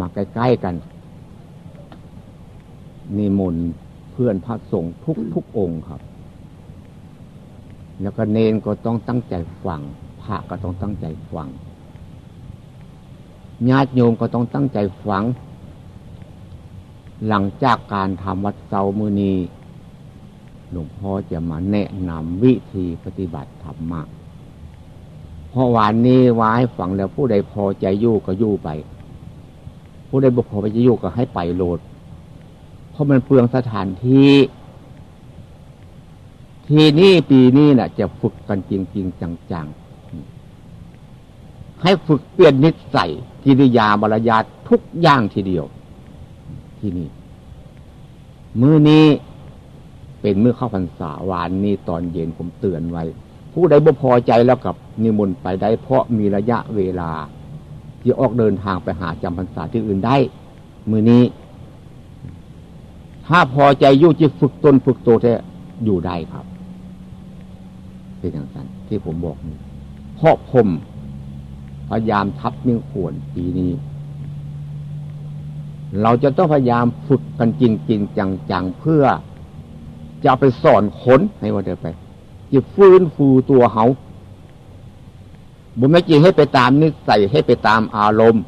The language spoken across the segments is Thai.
มาใกล้ๆกันนิมนต์เพื่อนพระสงฆ์ทุกทุกองค์ครับ แล้วก็เนนก็ต้องตั้งใจฟังพระก็ต้องตั้งใจฟังญาติโยมก็ต้องตั้งใจฟัง หลังจากการทำวัดเซามือนีหลวงพ่อจะมาแนะนำวิธีปฏิบัติธรรมะพราะวันนี้ว่าให้ฟังแล้วผู้ใดพอใจยู่ก็ยู่ไป ผู้ใดบุกพอไปจะอยู่ก็ให้ไปโหลด เพราะมันเปลืองสถานที่ ทีนี้ปีนี้นะ่ะ จะฝึกกันจริงๆจังๆ ให้ฝึกเปลี่ยนนิสัยกิริยามารยาททุกอย่างทีเดียว ที่นี่มือนี้เป็นมือเข้าพรรษาวานนี้ตอนเย็นผมเตือนไว้ ผู้ใดบ่พอใจแล้วกับนิมนต์ไปได้เพราะมีระยะเวลา ที่ออกเดินทางไปหาจำพรรษาที่อื่นได้ มือนี้ ถ้าพอใจยุ่จะฝึกตนฝึกตัวแท้อยู่ได้ครับเป็นอย่างนั้นที่ผมบอกนี่เพราะผมพยายามทับมิ่งขวนปีนี้ เราจะต้องพยายามฝึกกันจริงๆจังๆ เพื่อจะไปสอนคนให้ว่าเดินไปจะฟื้นฟูตัวเขา บุญไม่จริงให้ไปตามนิสัยให้ไปตามอารมณ์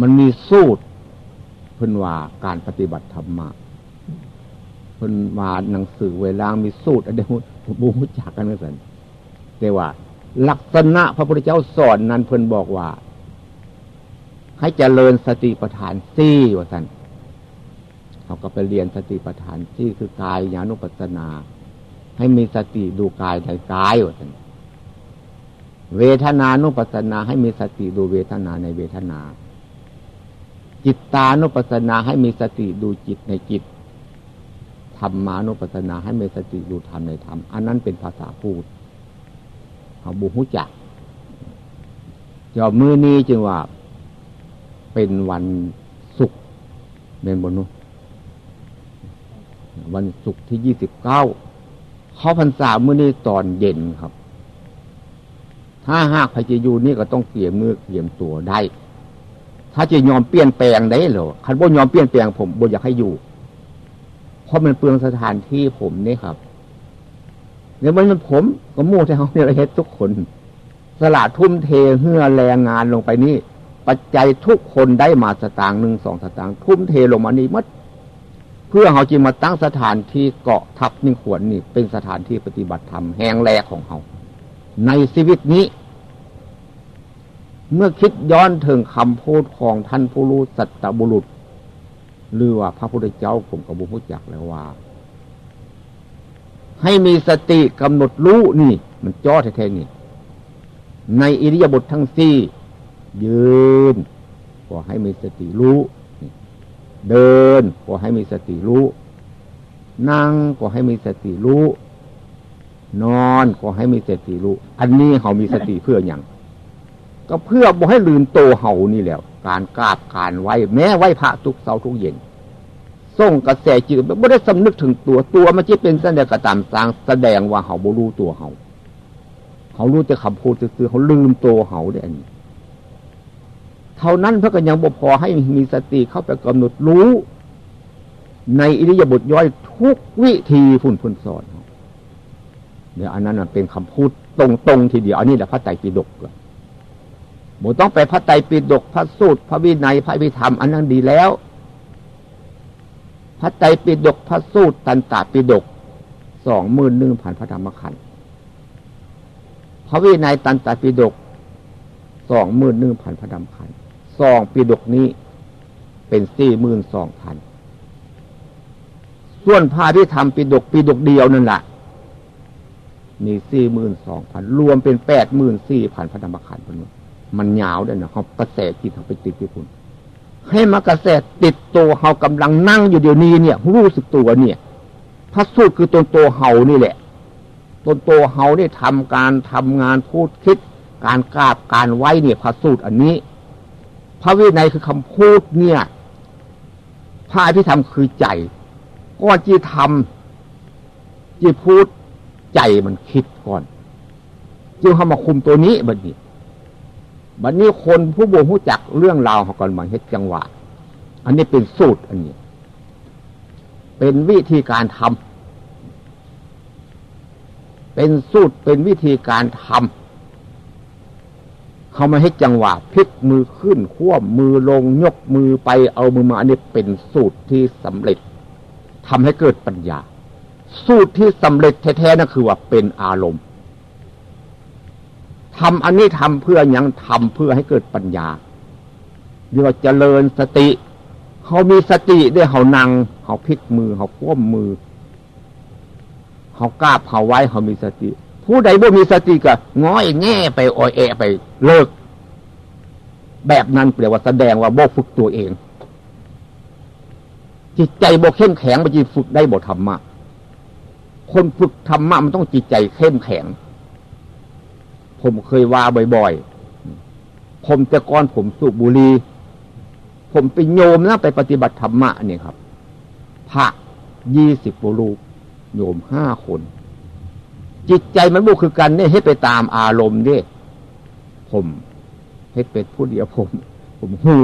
มันมีสูตรเพิ่นว่าการปฏิบัติธรรมะเพิ่นมาหนังสือเวลามีสูตรอะไรบูมจักกันไม่สันแต่ว่า ลักษณะพระพุทธเจ้าสอนนั้นเพิ่นบอกว่า ให้เจริญสติปัฏฐานสี่ว่าสันเขาก็ไปเรียนสติปัฏฐานที่คือกายญาณุปัสสนา ให้มีสติดูกายในกายว่าสัน เวทนานุปัสสนาให้มีสติดูเวทนาในเวทนา จิตตานุปัสสนาให้มีสติดูจิตในจิตธรรมานุปัสสนาให้มีสติดูธรรมในธรรม อันนั้นเป็นภาษาพูดเขาบุหุจักจอมือนี้จึงว่า เป็นวันศุกร์เป็นบนุวันศุกร์ที่ยี่สิบเก้าเขาพรรษามือนี้ตอนเย็นครับ ถ้าหากพระเจยูนี่ก็ต้องเตรียมมือเตรียมตัวได้ ถ้าจะยอมเปลี่ยนแปลงได้หรอคันบ่ยอมเปลี่ยนแปลงผมบ่อยากให้อยู่ เพราะมันเปลืองสถานที่ผมนี่ครับเนี่ยมันมันผมก็มู่ที่เขาเนี่ยเฮ็ดทุกคน สละทุ่มเทเฮือแรงงานลงไปนี่ ปัจจัยทุกคนได้มาสตางค์หนึ่งสองสตางค์ทุ่มเทลงมานี่มัดเพื่อเขาจึงมาตั้งสถานที่เกาะทับนิ่งขวนนี่ เป็นสถานที่ปฏิบัติธรรมแห่งแรกของเขาในชีวิตนี้ เมื่อคิดย้อนถึงคำพูดของท่านผู้รู้สัตบุรุษ หรือว่าพระพุทธเจ้าผมกับบุพุจักแล้วว่า ให้มีสติกำหนดรู้นี่ มันจ้อแท้ๆนี่ ในอิริยาบถททั้งสี่ ยืนก็ให้มีสติรู้เดินก็ให้มีสติรู้ นั่งก็ให้มีสติรู้ นอนก็ให้มีสติรู้ อันนี้เขามีสติเพื่ออย่าง ก็เพื่อบ่ให้ลืมโตเห่านี่แหละการกราบการไหวแม้ไหวพระทุกเสาทุกเย็นส่งกระแสจิตไม่ได้สำนึกถึงตัวตัวมันจะเป็นแสดงกระตามสร้างแสดงว่าเขาบ่รู้ตัวเขาเขารู้แต่คำพูดซื่อเขาลืมตัวเขาได้อันนี้เท่านั้นพื่อก็ยังบ่พอให้มีสติเข้าไปกำหนดรู้ ในอิริยาบถย่อยทุกวิธีฝุ่นฝุ่นสอนเดี๋ยวอันนั้นเป็นคำพูดตรงๆทีเดียวอันนี้แหละพระไตรปิฎก บ่ต้องไปพระไตรปิฎกพระสูตร พระวินัยพระวิธรรมอันนั้นดีแล้ว พระไตรปิฎกพระสูตรตันตปิฎกสองหมื่นหนึ่งพันพระธรรมขันธ์พระวินัยตันตปิฎกสองหมื่นหนึ่งพันพระธรรมขันธ์ซองปีดกนี้เป็นสี่หมื่นสองพันส่วนพาที่ทำปีดกปีดกเดียวนั่นแหละมีสี่หมื่นสองพันรวมเป็นแปดหมื่นสี่พันพระธรรมขันธ์พน มันหยาวด้วยนะเขากระแสจิตเขาไปติดที่คุณให้มากระแสติดตัวเขากำลังนั่งอยู่เดี๋ยวนี้เนี่ย รู้สึกตัวเนี่ยพระสูตรคือตนโตเฮานี่แหละตนโตเฮาได้ทำการทำงานพูดคิด การกราบการไหวเนี่ยพระสูตรอันนี้ พระวินัยคือคำพูดเนี่ยพระอภิธรรมคือใจก่อนจีทำจีพูดใจมันคิดก่อนจึงเข้ามาคุมตัวนี้บัดนี้ บัดนนี้คนผู้บ่รู้จักเรื่องราวเขาก่อนมาเฮ็ดจังหวะ อันนี้เป็นสูตรอันนี้ เป็นวิธีการทำเป็นสูตรเป็นวิธีการทำเขามาให้จังหวะพลิกมือขึ้นคว่ำมือลงยกมือไปเอามือมา อันนี้เป็นสูตรที่สำเร็จทำให้เกิดปัญญา สูตรที่สำเร็จแท้ๆนั่นคือว่าเป็นอารมณ์ ทำอันนี้ทำเพื่อยังทำเพื่อให้เกิดปัญญาเรียกว่าเจริญสติเขามีสติด้วยเขานั่งเขาพลิกมือเขาคว่ำมือเขากราบเขาไว้เขามีสติ ผู้ใดบ่มีสติก็ง้อยแง่ไปอ่อยแอไปเลิก แบบนั้นแปลว่าแสดงว่าบ่ฝึกตัวเอง จิตใจบ่เข้มแข็งมันจะฝึกได้บ่ธรรมะคนฝึกธรรมะมันต้องจิตใจเข้มแข็ง ผมเคยว่าบ่อยๆ ผมแต่ก่อนผมสูบบุหรี่ผมไปโยมนะไปปฏิบัติธรรมะเนี่ยครับ พระยี่สิบบุรูโยมห้าคน จิตใจมันบุคือกันเนี่ยให้ไปตามอารมณ์เนี่ยผมให้เป็นผู้เดียวผม ผมหู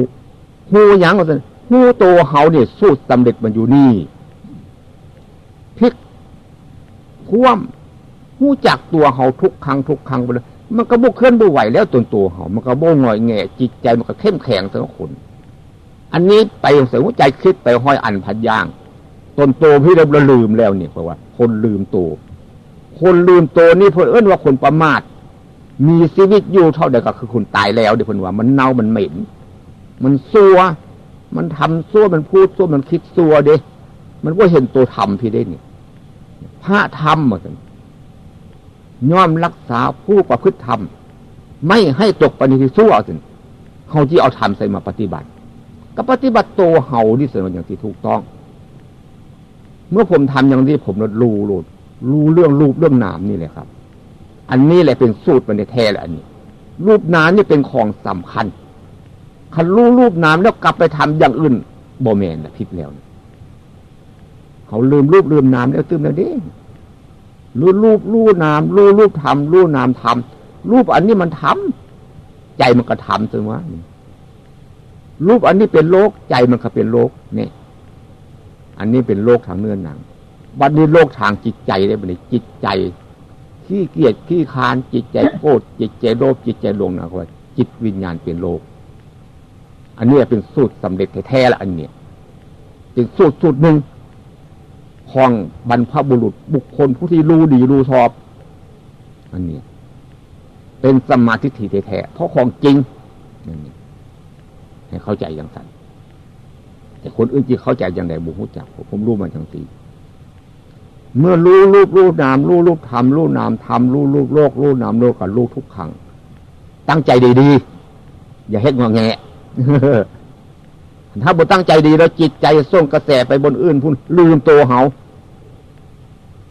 หูยังก็จะหูโตเฮาเนี่ยสู้สำเร็จมันอยู่นี่พิกคว่ำหูจักตัวเฮาทุกครั้งทุกครั้งไปเลย มันก็บุกเคลื่อนบุไหวแล้วตัวตัวเขามันก็โบงอยแง่จิตใจมันก็เข้มแข็งทั้งคน อันนี้ไปเสียหัวใจคิดไปห้อยอันพันย่างตนโตพี่เราลืมแล้วเนี่ยเพราะว่า คนลืมตัวคนลืมตัวนี่เพื่อเอื้นว่าคนประมาทมีชีวิตอยู่เท่าเดียวก็คือคนตายแล้วเดี๋ยวคนว่า มันเน่ามันเหม็น มันซัวมันทำซัวมันพูดซัวมันคิดซัวเด้ มันก็เห็นตัวทำพี่ได้เนี่ยพระธรรมเหมือน ย่อมรักษาผู้ประพฤติธรรม ไม่ให้ตกปณิทิสู้เอาสิเขาที่เอาธรรมใส่มาปฏิบัติ ก็ปฏิบัติโตเฮาที่สุดอย่างที่ถูกต้อง เมื่อผมทำอย่างนี้ผมรู้รู้รู้เรื่องรูปเรื่องนามนี่เลยครับ อันนี้แหละเป็นสูตรมันในแท้แหละอันนี้ รูปนามนี่เป็นของสำคัญคันรู้รูปนามแล้วกลับไปทำอย่างอื่นโบแมนนะผิดแล้ว เขาลืมรูปลืมนามแล้วตื้มแล้วเด้ รู้รูปรู้นามรู้รูปทำรู้นามทำรูปอันนี้มันทำใจมันก็ทำถึงว่ารูปอันนี้เป็นโลกใจมันก็เป็นโลกเนี่ยอันนี้เป็นโลกทางเนื้อหนังบัดนี้โลกทางจิตใจได้บัดนี้จิตใจขี้เกียจขี้คานจิตใจโกรธจิตใจโลภจิตใจลงนะว่าจิตวิญญาณเป็นโลก อันนี้เป็นสูตรสำเร็จแท้ๆละอันเนี้ยเป็นสูตรสูตรหนึ่ง ของบรรพบุรุษบุคคลผู้ที่รู้ดีรู้ชอบ อันนี้ เป็นสมาธิถี่แท้เพราะของจริงนั่นนี่ให้เข้าใจอย่างสั้นแต่คนอื่นจีเข้าใจอย่างไรบุคคลจักผมรู้มาจังสีเมื่อรู้รูปรู้นามรู้รูปธรรมรู้นามธรรมรู้รูปโลกรู้นามโลกกับรู้ทุกขังตั้งใจดีๆอย่าเฮ็ดงอแงถ้าบุตั้งใจดีแล้วจิตใจส่งกระแสไปบนอื่นพุ่นลืมตัวเขา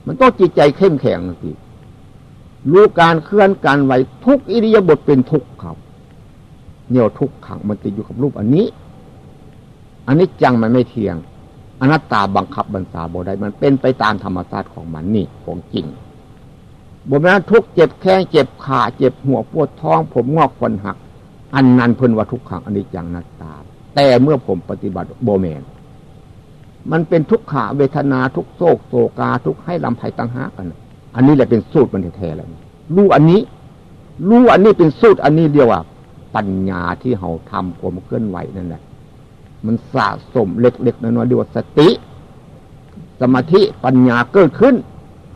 มันต้องจิตใจเข้มแข็งสิรู้การเคลื่อนการไหวทุกอิริยาบถเป็นทุกข์ครับเนี่ยทุกขังมันติดอยู่กับรูปอันนี้ อันนี้จังมันไม่เที่ยงอนัตตาบังคับบัญชาบ่ได้มันเป็นไปตามธรรมชาติของมันนี่ของจริงบ่แม้ทุกเจ็บแข้งเจ็บขาเจ็บหัวปวดท้อง ผมงอกฟันหัก อันนั้นเพิ่นว่าทุกขังอันนี้จังนัตตา แต่เมื่อผมปฏิบัติโบแมน มันเป็นทุกขาเวทนาทุกโศกโศกาทุกให้ลำไผ่ตังหากัน อันนี้แหละเป็นสูตรมันแท้ๆเลยรู้อันนี้ รู้อันนี้เป็นสูตรอันนี้เดียวว่า ปัญญาที่เราทำผมเคลื่อนไหวนั่นแหละ มันสะสมเล็กๆน้อยๆเดียวสติ สมาธิปัญญาเกิดขึ้น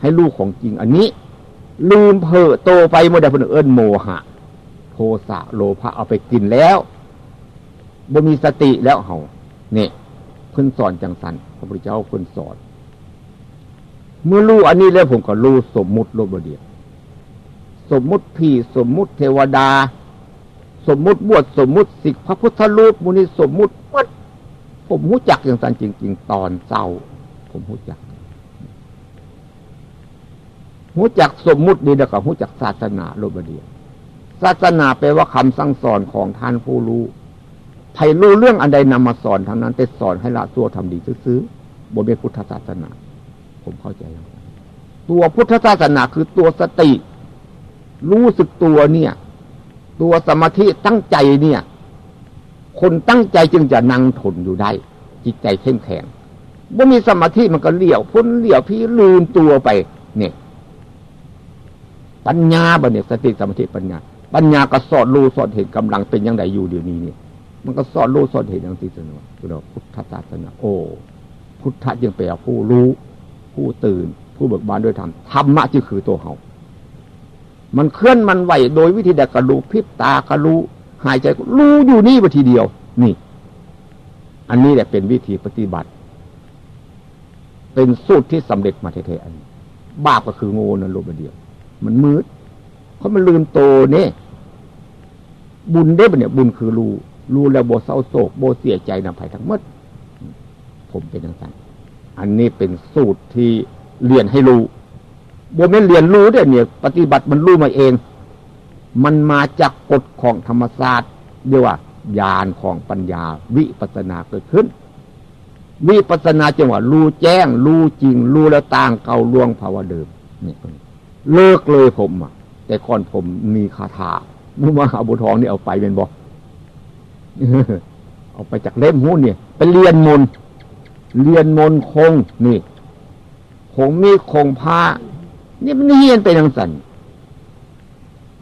ให้รู้ของจริงอันนี้ ลืมเพอโตไปโมเดลเอิญโมหะ โทสะโลภะเอาไปกินแล้วบ่มีสติแล้วเฮาเนี่ย พิ่นสอนจังสันพระพุทธเจ้าเพิ่นสอน เมื่อรู้อันนี้แล้วผมก็รู้สมมุติโลบเดียวสมมุติผีสมมุติเทวดา สมมุติบวชสมมุติสิกพระพุทธรูปมุนีสมมุติวัดผมหู้จักอย่างสันจริง ๆ ตอนเศร้า ผมหู้จักหู้จักสมมุติดีแล้วก็หู้จักศาสนาโลบเดียวศาสนาแปลว่าคำสั่งสอนของท่านผู้รู้ ใครรู้เรื่องอันใดนำมาสอนทั้งนั้น แต่สอนให้ละตัวทำดีซื้อบนเป็นพุทธศาสนา ผมเข้าใจแล้วตัวพุทธศาสนาคือตัวสติ รู้สึกตัวเนี่ย ตัวสมาธิตั้งใจเนี่ย คนตั้งใจจึงจะนั่งทนอยู่ได้ จิตใจเข้มแข็งเมื่อมีสมาธิมันก็เลี้ยวพ้นเลี้ยวพี่ลืมตัวไป เนี่ย ปัญญาบเนี่ยสติสมาธิปัญญา ปัญญาก็สอดรู้สอดเห็นกำลังเป็นยังไงอยู่เดี๋ยวนี้เนี่ย มันก็สอดรู้สอดเห็นอย่างที่สนอเราพุทธศาสนาโอ้พุทธะจึงแปลผู้รู้ ผู้ตื่น ผู้เบิกบานด้วยธรรมธรรมะจึงคือตัวเขามันเคลื่อนมันไหวโดยวิธีใดกระรู้พิบตากระรู้หายใจรู้อยู่นี่วิธีเดียว นี่ อันนี้แหละเป็นวิธีปฏิบัติ เป็นสูตรที่สำเร็จมาแท้ๆอันนี้บาปก็คือโง่นั่นลบเดียว มันมืดเพรามันลืมโตเนี่ยบุญได้ปะเนี่ยบุญคือรู้ รู้แล้วโบเศร้าโศกโบเสียใจนำภัยทั้งหมด ผมเป็นอย่างนั้นอันนี้เป็นสูตรที่เรียนให้รู้โบเมนเรียนรู้ได้เนี่ย ปฏิบัติมันรู้มาเอง มันมาจากกฎของธรรมศาสตร์เรียกว่าญาณของปัญญาวิปัสนาเกิดขึ้น วิปัสนาจังหวะรู้แจ้ง รู้จริง รู้แล้วต่างเก่าล่วงภาวะเดิมนี่เลิกเลยผมอะ แต่ก่อนผมมีคาถาเมุมาอาบุทองนี่เอาไปเป็นบอก เอาไปจากเล่มหูเนี่ยไปเรียนมนเรียนมนคงนี่คงมีคงผ้านี่มันเฮียนไปทางสัน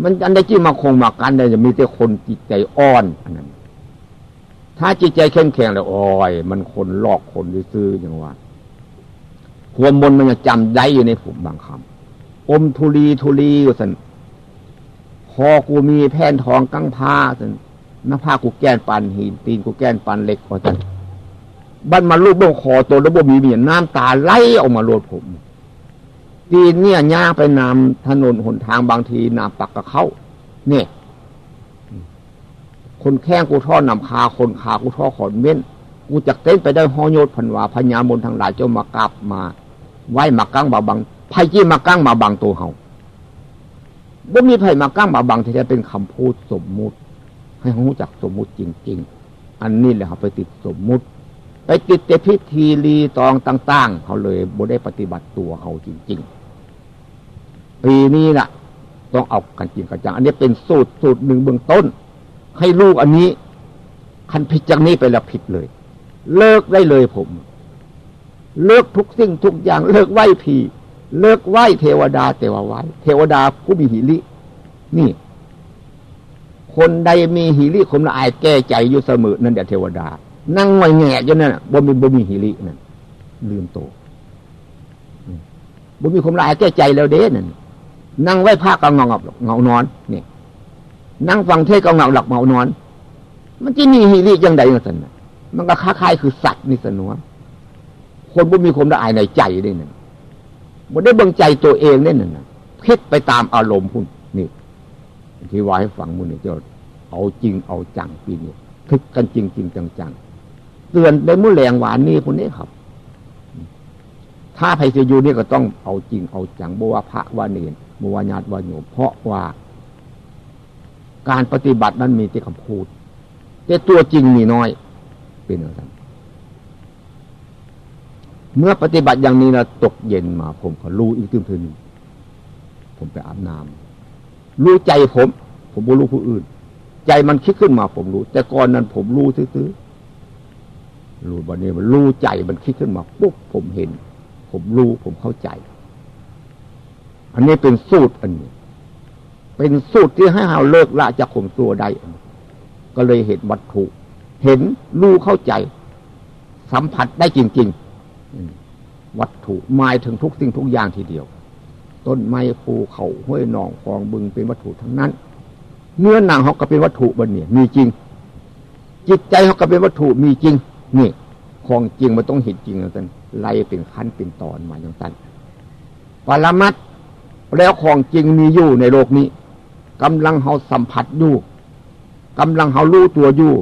มันอันใดที่มาคงมากันได้จะมีแต่คนจิตใจอ่อนอันนั้น ถ้าจิตใจเข้มแข็งแล้วอ้อยมันคนลอกคนซื้ออย่างว่าความมนมันจะจำได้อยู่ในผมบางคำอมทุลีทุลีอยู่สันพอกูมีแผ่นทองกั้งผ้าสัน น้าผ้ากูแก้นปันหิน ตีนกูแก้นปันเหล็กพอสันบันมาลูกบ้งคอตัวแล้วบ่มีเมียน้ำตาไหลออกมาโลดผม ตีนเนี่ยย่างไปนำถนนหนทางบางทีนำปักกับเขาเนี่ยคนแข้งกูท่อนำคาคนขากูท่อขอนเม้นกูจักเต้นไปได้หอโยดพันวาพญามนทางหลายเจ้ามากราบมา ไหวมากั้งมาบังไผ่จี้มากั้งมาบังตัวเขาบ่มีไผ่มากั้งมาบังแท้เป็นคำพูดสมมุติ ให้เขารู้จักสมมุติจริง ๆ อันนี้แหละเขาไปติดสมมุติ ไปติดแต่พิธีรีตองต่าง ๆ เขาเลยบ่ได้ปฏิบัติตัวเขาจริง ๆ ปีนี้นะ่ะ ต้องเอากันจริงกันจังอันนี้เป็นสูตรสูตรหนึ่งเบื้องต้น ให้ลูกอันนี้คันผิดจากนี้ไปแล้วผิดเลย เลิกได้เลยผม เลิกทุกสิ่งทุกอย่าง เลิกไหวผีเลิกไหวเทวดาแต่ว่าไหวเทวดาผู้มีหิรินี่ คนใดมีหิริคมละอายแก้ใจอยู่เสมอนั่นเดี๋ยเทวดา นั่งงอยแง่จนนั่นบ่มีบ่มีหิรินั่นลืมโตบ่มีคมละอายแก้ใจแล้วเด้นั่นนั่งไหว้พระก็เงาเงานอนนี่นั่งฟังเทศก็เงาหลับเงานอน มันจะมีฮิริยังไงกันสันมันก็ค้าคายคือสัตว์นี่สนวคนบ่มีคมละอายในใจได้นั่นบ่ได้เบิ่งใจตัวเองได้นั่นคิดไปตามอารมณ์พุ่น ที่วาให้ฟังมุนนี่จะเอาจริงเอาจังปีนี้ทึกกันจริงจริงจังจังเตือนไปมุ่แรงหวานนี่คนนี้ครับ ถ้าไพจะอยู่นี่ก็ต้องเอาจริงเอาจังบว่าพระว่าเนรบว่าญาติว่าโยมเพราะว่า การปฏิบัตินั้นมีแต่คำพูด แต่ตัวจริงมีน้อย เป็นอย่างนั้นเมื่อปฏิบัติอย่างนี้นะตกเย็นมา ผมก็รู้อีกตึ้งเธอหนึ่งผมไปอาบน้ำ รู้ใจผม ผมไม่รู้ผู้อื่น ใจมันคิดขึ้นมาผมรู้ แต่ก่อนนั้นผมรู้ซื้อรู้บันนี้มันรู้ใจมันคิดขึ้นมาปุ๊บผมเห็น ผมรู้ผมเข้าใจ อันนี้เป็นสูตรอันนี้ เป็นสูตรที่ให้เราเลิกละจากข่มตัวได้ก็เลยเห็นวัตถุ เห็นรู้เข้าใจ สัมผัสได้จริง ๆ วัตถุหมายถึงทุกสิ่งทุกอย่างทีเดียว ต้นไม้ภูเขาห้วยหนองคลองบึงเป็นวัตถุทั้งนั้น เนื้อหนังเขาก็เป็นวัตถุบนเนี่ยมีจริง จิตใจเขาก็เป็นวัตถุมีจริงนี่ของจริงมันต้องเห็นจริงนะท่านไล่เป็นขั้นเป็นตอนมาอย่างนั้นปรมัดแล้วของจริงมีอยู่ในโลกนี้กำลังเขาสัมผัสอยู่กำลังเขารู้ตัวอยู่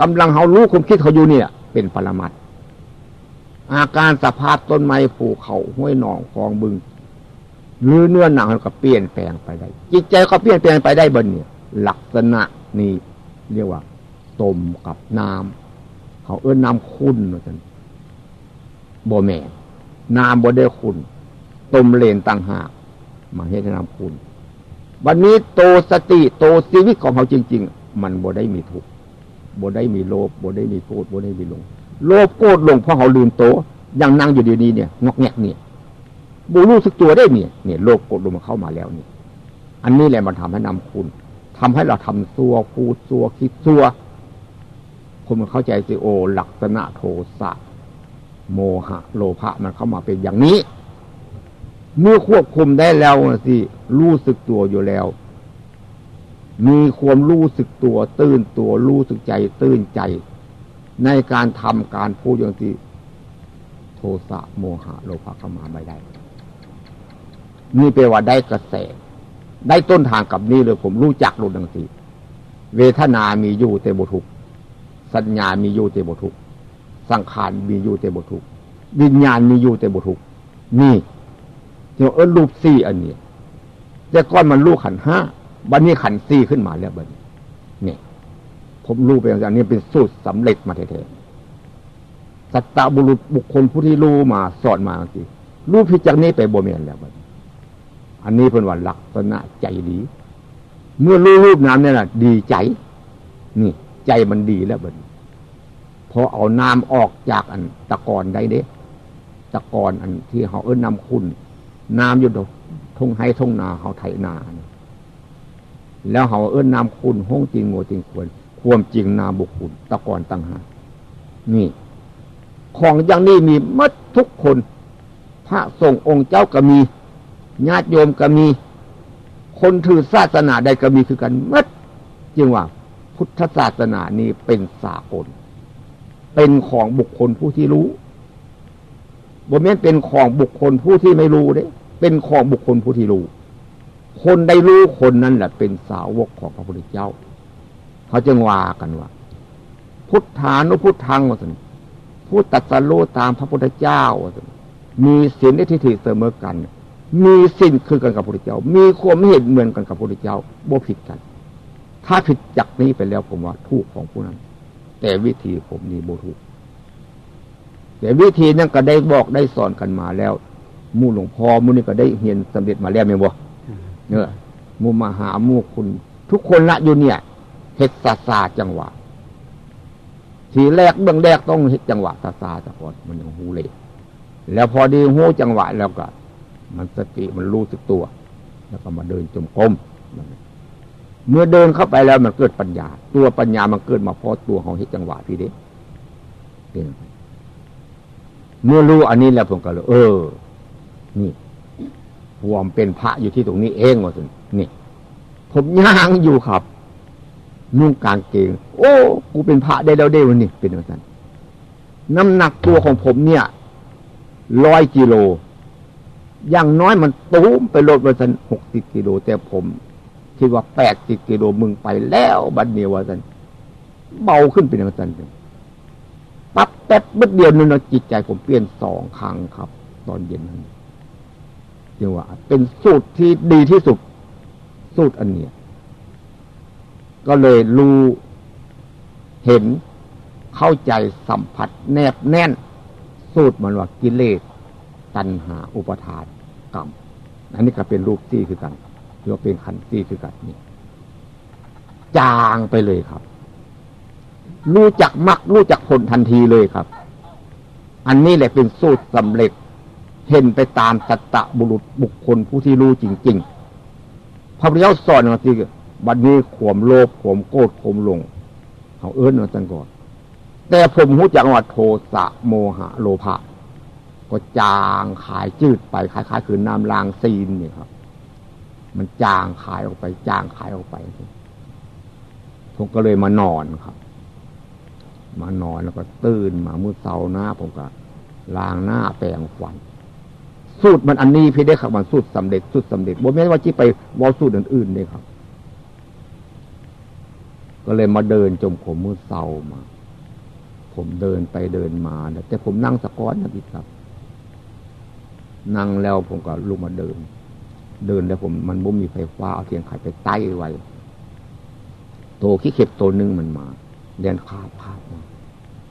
กำลังเขารู้ความคิดเขาอยู่เนี่ย เป็นปรมัดอาการสภาพต้นไม้ภูเขาห้วยหนองคลองบึง หรือเนื้อหนังก็เปลี่ยนแปลงไปได้ จิตใจเขาเปลี่ยนแปลงไปได้บนเนี่ยลักษณะนี้เรียกว่าต้มกับน้ำเขาเอื้อน้ำคุณเหมือนกันโบแม่น้ำบ่ได้คุณต้มเลนต่างหากมาให้น้ำคุณวันนี้โตสติโตชีวิตของเขาจริง ๆ มันบ่ได้มีทุกบ่ได้มีโลภบ่ได้มีโกรธบ่ได้มีหลงโลภโกรธหลงเพราะเขาลืมโตยังนั่งอยู่เดี๋ยวนี้เนี่ยงอกแงกเนี่ย บูรู้สึกตัวได้เนี่ยเนี่ยโลภโกรธหลงมันเข้ามาแล้วนี่อันนี้แหละมันทำให้นำคุณทำให้เราทำซัวพูดซัวคิดซัวคนมันเข้าใจสิโอ ลักษณะโทสะโมหะ โลภะมันเข้ามาเป็นอย่างนี้ เมื่อควบคุมได้แล้วสิรู้สึกตัวอยู่แล้ว มีความรู้สึกตัวตื่นตัวรู้สึกใจตื่นใจ ในการทำการพูดอย่างที่โทสะโมหะ โลภะเข้ามาไม่ได้ นี่แปลว่าได้กระแส ได้ต้นทางกับนี่เลยผมรู้จักรู้ดังสีเวทนามีอยู่แต่บุทุกสัญญามีอยู่แต่บุทุกสังขารมีอยู่แต่บุทุกวิญญาณมีอยู่แต่บุทุกนี่เดี๋ยวเออรูปสี่อันนี้แต่ก้อนมันลูกขันห้าบันนี้ขันสี่ขึ้นมาแล้วบันเนี่ยผมรู้ไปอย่างนี้เป็นสูตรสำเร็จมาแท้ๆสัตตบุรุษบุคคลผู้ที่รู้มาสอนมาสิรู้พิจากนี้ไปโบเมียนแล้วบัน อันนี้เป็นว่าลักษณะใจดี เมื่อรู้รูปน้ำเนี่ยนะดีใจ นี่ ใจมันดีแล้วบันพอเอาน้ำออกจากอันตะกอนได้เด้ตะกอนอันที่เขาเอิ้นน้ำคุณน้ำอยู่ดทงให้ทงนาเขาไถนา แล้วเขาเอิ้นน้ำคุณห้องจริงโมจริงควร ควมจริงนาบุคคลตะกอนตังหานี่ ของอย่างนี้มีมัดทุกคน พระส่งองค์เจ้าก็มี ญาติโยมก็มี คนถือศาสนาใดก็มีคือกันมัดจึงว่า พุทธศาสนานี้เป็นสากล เป็นของบุคคลผู้ที่รู้บ่แม่นเป็นของบุคคลผู้ที่ไม่รู้เด้เป็นของบุคคลผู้ที่รู้ คนได้รู้คนนั้นแหละเป็นสาวกของพระพุทธเจ้า เขาจึงว่ากันว่า พุทธานุพุทธังว่าสันผู้ตัดสรู้ตามพระพุทธเจ้าว่าสันมีศีลได้ที่ถือเสมอกัน มีสิ่งคือกันกับพระพุทธเจ้า มีความเห็นเหมือนกันกับพระพุทธเจ้าบ่ผิดกัน ถ้าผิดจากนี้ไปแล้วผมว่าถูกของผู้นั้น แต่วิธีผมนี่โบถูกแต่วิธีนั้นก็ได้บอกได้สอนกันมาแล้วมู่หลวงพ่อมู่นี่ก็ได้เห็นสำเร็จมาแล้วไหมบ่เนอะมู่มหามู่คุณ ทุกคนละอยู่เนี่ยเฮ็ดซาซาจังหวะ ทีแรกเบื้องแรกต้องเฮ็ดจังหวะซาซาตะก่อนมันยังหูเลย แล้วพอดีหูจังหวะแล้วก็ มันสติมันรู้สึกตัว แล้วก็มาเดินจมกลมเมื่อเดินเข้าไปแล้วมันเกิดปัญญา ตัวปัญญามันเกิดมาเพราะตัวของเหตุจังหวะพี่เด็เป็นเมื่อรู้อันนี้แล้วผมก็เลยเออ นี่หวมเป็นพระอยู่ที่ตรงนี้เองว่าสินี่ ผมย่างอยู่ครับ นุ่งกางเกง โอ้กูเป็นพระได้แล้วเด้วันนี้เป็นว่าสันน้ำหนักตัวของผมเนี่ยร้อยกิโล อย่างน้อยมันตุ้มไปลดวันสันหกสิบกิโลแต่ผมคิดว่าแปดสิบกิโลมึงไปแล้วบัดเดียวว่าสันเบาขึ้นเป็นอย่างนั้นปั๊บแป๊บเมื่อเดียวนึงจิตใจผมเปลี่ยนสองครั้งครับ ตอนเย็นนั้นจึงว่า เป็นสูตรที่ดีที่สุด สูตรอันเนี้ยก็เลยรู้เห็นเข้าใจสัมผัสแนบแน่น สูตรมันว่ากิเลสตัณหาอุปทาน อันนี้ก็เป็นรูปที่คือกันเรียกว่าเป็นขันธ์คือกันนี่จางไปเลยครับ รู้จักมักรู้จักผลทันทีเลยครับ อันนี้แหละเป็นสูตรสำเร็จ เห็นไปตามสัตตะบุรุษบุคคลผู้ที่รู้จริง ๆ พระพุทธเจ้าสอนมาสิบัดนี้ข่มโลภข่มโกรธข่มลงเขาเอื้นมาตั้งก่อนแต่ผมรู้จักว่าโทสะโมหะโลภะ ก็จางขายจืดไปคล้ายๆคือน้ำลางซีนนี่ครับ มันจางขายออกไป จางขายออกไปผมก็เลยมานอนครับ มานอนแล้วก็ตื่นมามือเสาหน้าผมก็ล้างหน้าแปรงฟัน สูตรมันอันนี้พี่ได้ครับมันสูตรสำเร็จสูตรสำเร็จบ่แม่ว่าที่ไปวอลสูตรอื่นๆเลยครับ ก็เลยมาเดินจมผมมือเสามา ผมเดินไปเดินมาแต่ผมนั่งสะก้อนนะพี่ครับ นั่งแล้วผมก็ลุกมาเดิน เดินแล้วผมมันบุ้มมีไฟฟ้าเอาเทียนไขไปใต้ไว้โตขี้เข็บตัวนึงมันมาเดินคาบคาบมา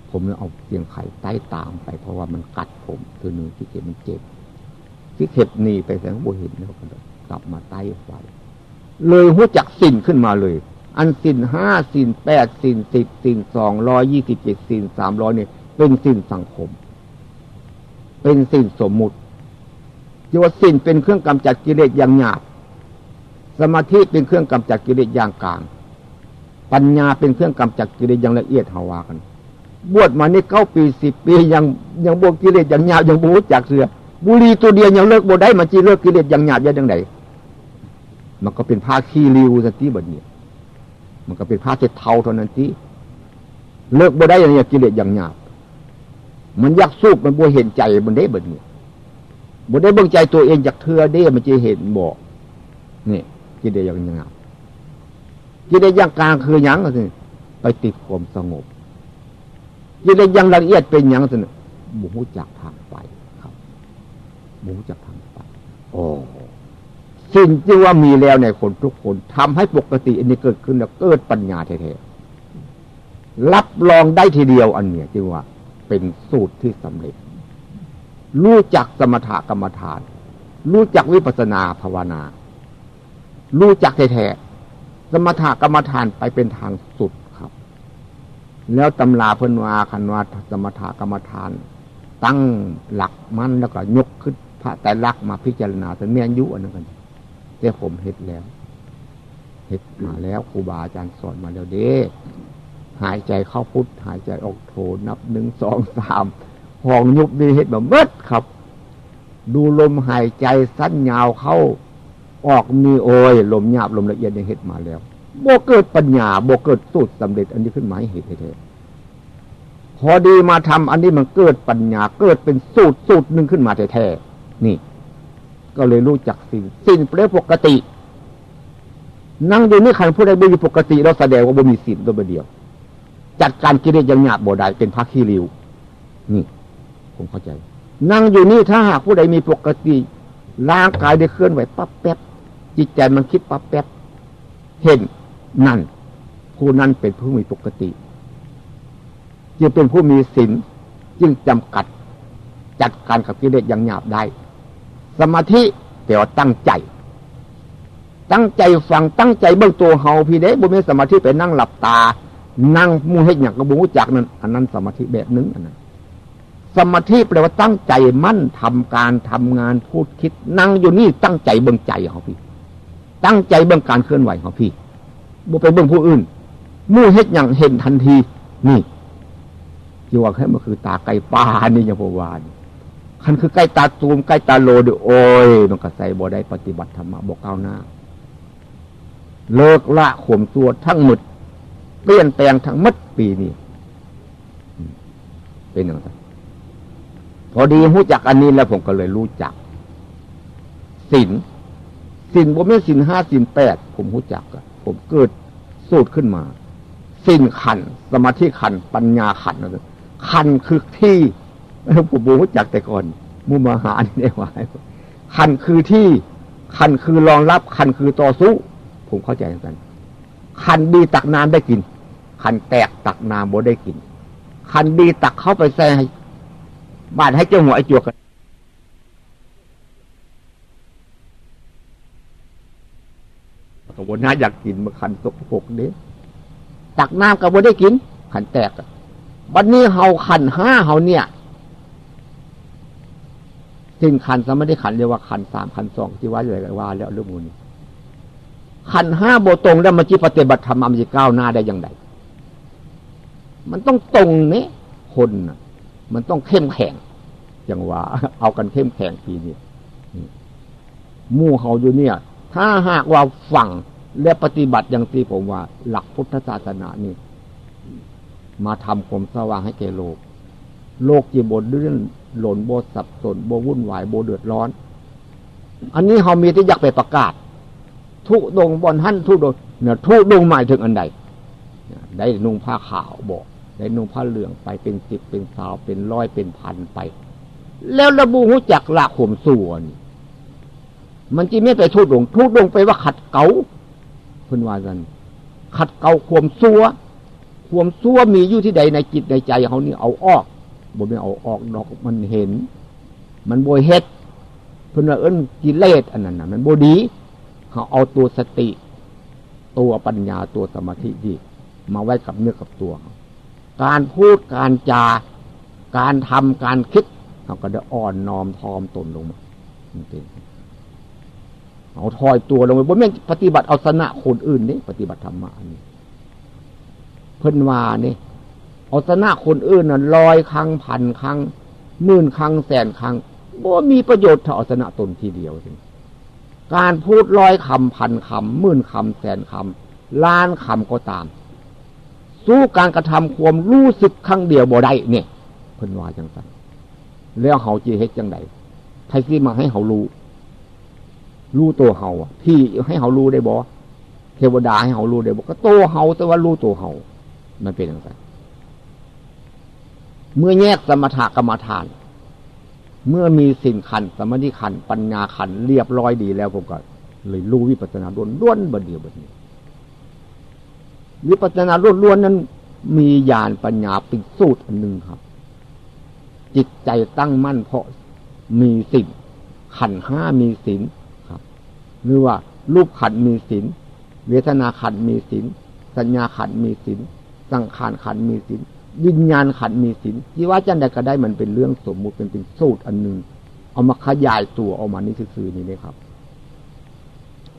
ผมเลยเอาเทียนไขใต้ตามไป เพราะว่ามันกัดผมตัวหนึ่งขี้เข็บมันเจ็บขี้เข็บหนีไปแสงโบเห็นแล้วก็กลับมาใต้ไฟเลยหัวจักสินขึ้นมาเลย อันสินห้าสินแปดสินสิบสินสองร้อยยี่สิบเจ็ดสินสามร้อยเนี่ยเป็นสินสังคม เป็นสินสมมุติ ที่ว่าสินเป็นเครื่องกำจัดกิเลสอย่างหยาบ สมาธิเป็นเครื่องกำจัดกิเลสอย่างกลาง ปัญญาเป็นเครื่องกำจัดกิเลสอย่างละเอียดหาวากัน บวชมานี่เก้าปีสิบปียังยังบวกกิเลสอย่างหยาบยังบูจากเสือ บุรีตัวเดียวยังเลิกบวได้มันจีเลิกกิเลสอย่างหยาบยังไงมันก็เป็นผ้าขี้ริวสติบัดเนี่ยมันก็เป็นผ้าเช็ดเทาเท่านั้นที่เลิกบวได้อย่างกิเลสอย่างหยาบ มันยักสูบมันบวเห็นใจมันได้บัดเนี่ย บวได้เบิ่งใจตัวเองจากเธอได้มันจะเห็นบอกนี่กิเลสอย่างหยาบกิเลสอย่างกลางคือย่างก็คือไปติดความสงบกิเลสอย่างละเอียดเป็นย่างสิบุหูจักทางไปครับหมูจะทำไปโอ้สิ่งที่ว่ามีแล้วในคนทุกคนทำให้ปกติอันนี้เกิดขึ้นแล้วเกิดปัญญาแท้ๆรับรองได้ทีเดียวอันเนี้ยที่ว่าเป็นสูตรที่สำเร็จ รู้จักสมถกรรมฐาน รู้จักวิปัสนาภาวนา รู้จักแท้ๆสมถกรรมฐานไปเป็นทางสุดครับ แล้วตำราเพิ่นวาคันวาสมถกรรมฐาน ตั้งหลักมั่นแล้วก็ยกขึ้นพระแต่ลักมาพิจารณาแต่เมียนยุอันนั้นกันแต่ผมเห็ดแล้วเห็ดมาแล้วครูบาอาจารย์สอนมาแล้วเด้หายใจเข้าพุทหายใจออกโทนับหนึ่งสองสาม ห้องยุบนี่เห็ดแบบเบิดครับ ดูลมหายใจสั้นยาวเข้า ออกมีโอยลมหยาบลมละเอียดในเห็ดมาแล้วโบเกิดปัญญาโบเกิดสูตรสำเร็จ อันนี้ขึ้นมาให้เห็นเถอะพอดีมาทำอันนี้มันเกิดปัญญาเกิดเป็นสูตรสูตรหนึ่งขึ้นมาแท้นี่ ก็เลยรู้จักสิ่งสิ่งเปรียปกติ นั่งอยู่นี่ขันผู้ใดบ่มีปกติ เราแสดงว่าบ่มีสิ่งตัวเดียว จัดการกิเลสยังหยาบบ่ได้เป็นพักขี้ริวนี่ ผมเข้าใจ นั่งอยู่นี่ถ้าหากผู้ใดมีปกติร่างกายได้เคลื่อนไหวปั๊บแป๊บจิตใจมันคิดปั๊บแป๊บเห็นนั่น ผู้นั้นเป็นผู้มีปกติ จึงเป็นผู้มีศีลจึงจำกัด จัดการกับกิเลสอย่างหยาบได้ สมาธิแต่ว่าตั้งใจ ตั้งใจฟังตั้งใจเบื้องตัวเฮาพี่เด้บุญมีสมาธิไปนั่งหลับตา นั่งมูเฮ็ดอย่างกระบุจักนั้นอันนั้นสมาธิแบบนึงอันนั้น สมาธิแปลว่าตั้งใจมั่นทำการทำงานพูดคิด นั่งอยู่นี่ตั้งใจเบื้องใจเขาพี่ ตั้งใจเบื้องการเคลื่อนไหวเขาพี่บุไปเบื้องผู้อื่นมู่เฮ็ดอย่างเห็นทันที นี่ที่ว่าแค่มันคือตาไก่ปลานี่อย่างพวานคันคือใกล้ตาตูมใกล้ตาโลดโอ้ยมันก็ใส่บ่ได้ปฏิบัติธรรมะบอกก้าวหน้า เลิกละข่มตัวทั้งหมดเปลี่ยนแปลงทั้งมัดปีนี้เป็นอย่างไร พอดีรู้จักอันนี้แล้วผมก็เลยรู้จักสินสินผมไม่สินห้าสินแปดผมรู้จักอะผมเกิดสูตรขึ้นมาสินขัน สมาธิขัน ปัญญาขันนะขันคือที่ผมบูรู้จักแต่ก่อนมุมาหานี่ได้ว่าคันคือที่คันคือรองรับคันคือต่อสู้ผมเข้าใจกันคันดีตักน้ำได้กินคันแตกตักน้ำบ่ได้กินคันดีตักเข้าไปใส่ บ้านให้เจ้าหัวไอ้จวกกันกบวนน้าอยากกินมาคันตกปกเด้ตักน้ำกับบ่ได้กิน ขันแตกบัดนนี้เฮาขันห้าเฮาเนี่ยซึ่งขันสมได้ขันเรียกว่าขันสามขันสองที่ว่าอะไรว่า แล้วเรื่องมูลขันห้าโบตรงแล้วมันจีปฏิบัติธรรมมันจะก้าวหน้าได้อย่างไรมันต้องตรงนี้คน มันต้องเข้มแข็งอย่างว่าเอากันเข้มแข็งทีนี้มู่เขาอยู่เนี่ย ถ้าหากว่าฝังและปฏิบัติอย่างที่ผมว่า หลักพุทธศาสนานี่ มาทำความสว่างให้แก่โลก โลกจีบนเรื่องหล่นโบสับสนโบวุ่นวายโบเดือดร้อน อันนี้เขามีที่อยากไปประกาศ ทุดงบนหั่นทุดงเนี่ยทุดงหมายถึงอันใดได้นุ่งผ้าขาวบอก ได้นุ่งผ้าเหลืองไปเป็นสิบเป็นสาวเป็นร้อยเป็นพันไป แล้วระบุหูจักละข่มส่วนมันจีไม่ไปทุดลงทุดลงไปว่าขัดเกาคุณว่ากันขัดเกาข่มซัวข่มซัวมีอยู่ที่ใดในจิตในใจเขานี่เอาออกบ่ไม่เอาออกดอกมันเห็น มันบยเฮ็ดเพื่อนเอิ้นกิเลสอันนั้นนะมันบดีเขาเอาตัวสติ ตัวปัญญาตัวสมาธิที่มาไว้กับเนื้อกับตัว การพูดการจาการทำการคิดเขาก็ได้อ่อนน้อมทอมตนลงมาจริงเอาถอยตัวลงไปบนแม่ปฏิบัติเอาชนะคนอื่นนี่ปฏิบัติธรรมะนี่เพิ่นว่านี่เอาชนะคนอื่นน่ะลอยครั้งพันครั้งหมื่นครั้งแสนครั้งบ่มีประโยชน์ถ้าเอาชนะตนทีเดียวจริงการพูดร้อยคำพันคำหมื่นคำแสนคำล้านคำก็ตาม สู้การกระทำความรู้สึกครั้งเดียวบ่ได้เนี่ยเพิ่นว่าจังสันแล้วเขาจีเฮ็ดจังไดไทซี่มาให้เขารู้ รู้ตัวเขาอะที่ให้เขารู้ได้บ่เทวดาให้เขารู้ได้บ่ก็โตเขาแต่ว่ารู้ตัวเขามันเป็นอย่างไรเมื่อแยกสมถะกรรมฐาน เมื่อมีสิ่งขัน สมาธิขัน ปัญญาขัน เรียบร้อยดีแล้วผมก็เลยรู้วิปัสสนาล้วนล้วนบนเดียวบนนี้วิ ปัสสนาล้วนล้วนนั้น มีญาณปัญญาเป็นสูตรอันหนึ่งครับ จิตใจตั้งมั่นเพราะมีสิ่งขันห้ามีสินครับ หรือว่ารูปขันมีสินเวทนาขันมีสินสัญญาขันมีสินสังขารขันมีสินวิญญาณขันมีสินที่ว่าจันใดก็ได้มันเป็นเรื่องสมมุติเป็นเป็นสูตรอันหนึ่งเอามาขยายตัวออกมานี่คือนี่เลยครับ